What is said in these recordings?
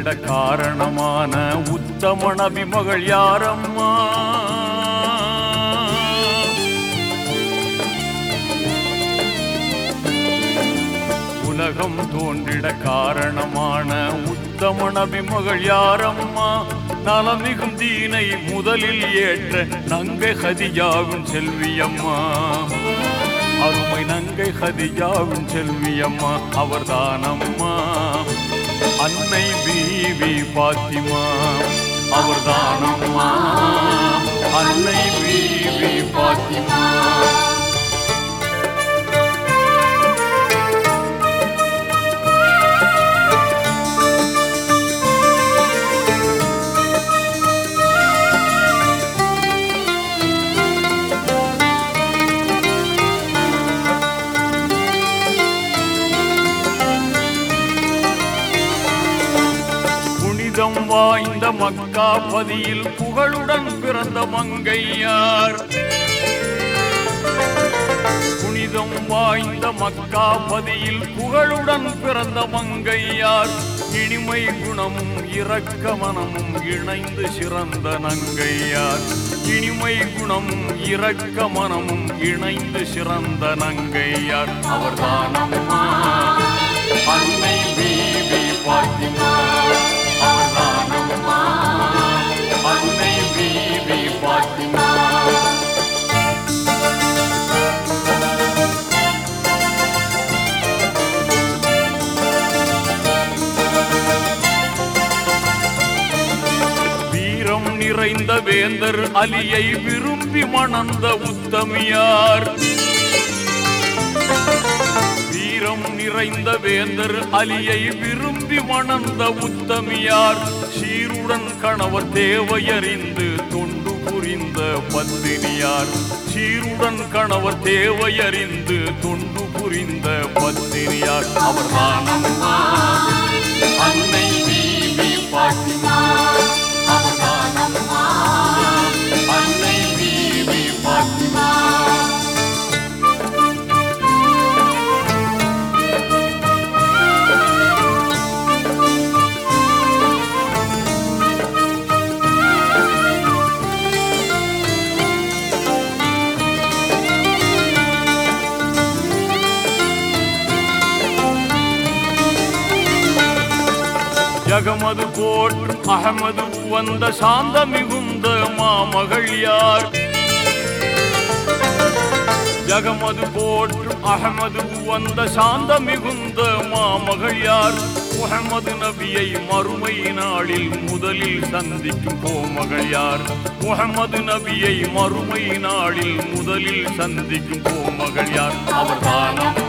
தோன்றிட காரணமான உத்தம விமகள் யாரம்மா? உலகம் தோன்றிட காரணமான உத்தம விமகள் மகள் யாரம்மா நலமிகும் தீனை முதலில் ஏற்ற நங்கை ஹதிஜாவின் செல்வியம்மா. அருமை நங்கை ஹதிஜாவின் செல்வியம்மா அவர்தானம்மா. அன்னை பீவி பாத்திமா அவர்தானம்மா அன்னை பீவி பாத்திமா. வாய்ந்த மக்காபதியில் புகழுடன் பிறந்த மங்கையார். புனிதம் வாய்ந்த மக்காபதியில் புகழுடன் பிறந்த மங்கையார். இனிமை குணமும் இரக்க மனமும் இணைந்து சிறந்த நங்கையார். இனிமை குணமும் இரக்க மனமும் இணைந்து சிறந்த நங்கையார். அவர்தானம்மா. அன்னை பீவி பாத்திமா இருந்த வேந்தர் அலியை விரும்பி மணந்த உத்தமியார். வீரம் நிறைந்த வேந்தர் அலியை விரும்பி மணந்த உத்தமியார். சீருடன் கணவர் தேவையறிந்து தொண்டு புரிந்த பத்தினியார். சீருடன் கணவர் தேவையறிந்து தொண்டு புரிந்த பத்தினியார். அவர்தானம்மா அன்னை பீவி பாத்திமா ஜகமது போற்றும் அகமது வந்த சாந்த மிகுந்த மாமகள் யார்? ஜகமது போற்றும் அகமது வந்த சாந்த மிகுந்த மாமகள் யார்? முகமது நபியை மறுமை நாளில் முதலில் சந்திக்கும் கோமகள் யார்? முகமது நபியை மறுமை நாளில் முதலில் சந்திக்கும் கோமகள் யார்? அவர் தானம்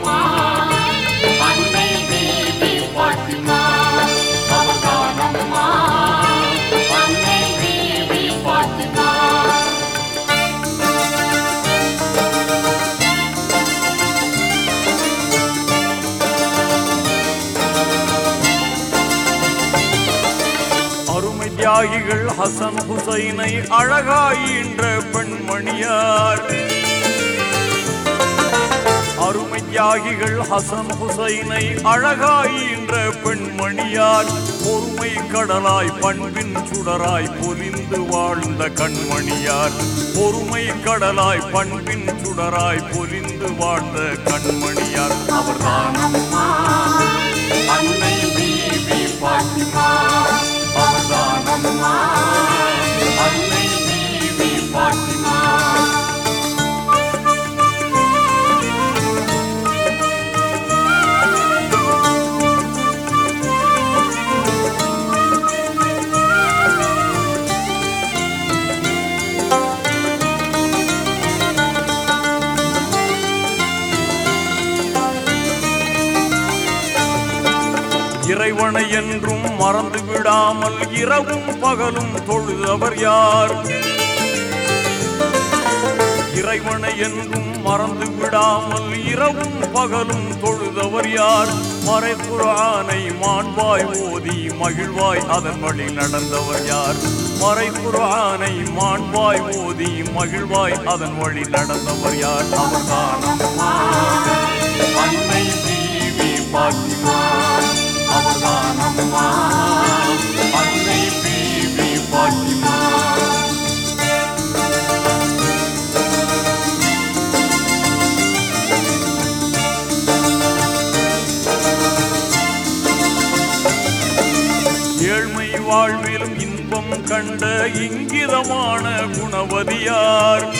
தியாகிகள் ஹசன் ஹுசைனை அழகாயின்ற பெண்மணியார். அருமை தியாகிகள் ஹசன் ஹுசைனை அழகாயின்ற பெண்மணியார். பொறுமை கடலாய் பண்பின் சுடராய் பொலிந்து வாழ்ந்த கண்மணியார். பொறுமை கடலாய் பண்பின் சுடராய் பொலிந்து வாழ்ந்த கண்மணியார். அவர்தான் இறைவனை என்றும் மறந்து விடாமல் இரவும் பகலும் தொழுதவர் யார்? இறைவனை என்றும் மறந்து விடாமல் இரவும் பகலும் தொழுதவர் யார்? மறைப்புறானை மாண்பாய் ஓதி மகிழ்வாய் அதன் வழி நடந்தவர் யார்? மறைப்புறானை மாண்பாய் ஓதி மகிழ்வாய் அதன் வழி நடந்தவர் யார்? அவர்தானம்மா கண்ட இங்கிதமான குணவதியார்.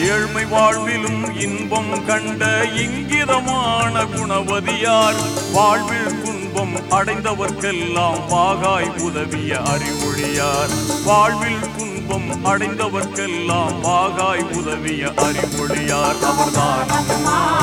ஏழ்மை வாழ்விலும் இன்பம் கண்ட இங்கிதமான குணவதியார். வாழ்வில் துன்பம் அடைந்தவர்க்கெல்லாம் பாகாய் உதவிய அறிவொழியார். வாழ்வில் துன்பம் அடைந்தவர்க்கெல்லாம் பாகாய் உதவிய அறிவொழியார். அவர்தான் அம்மா.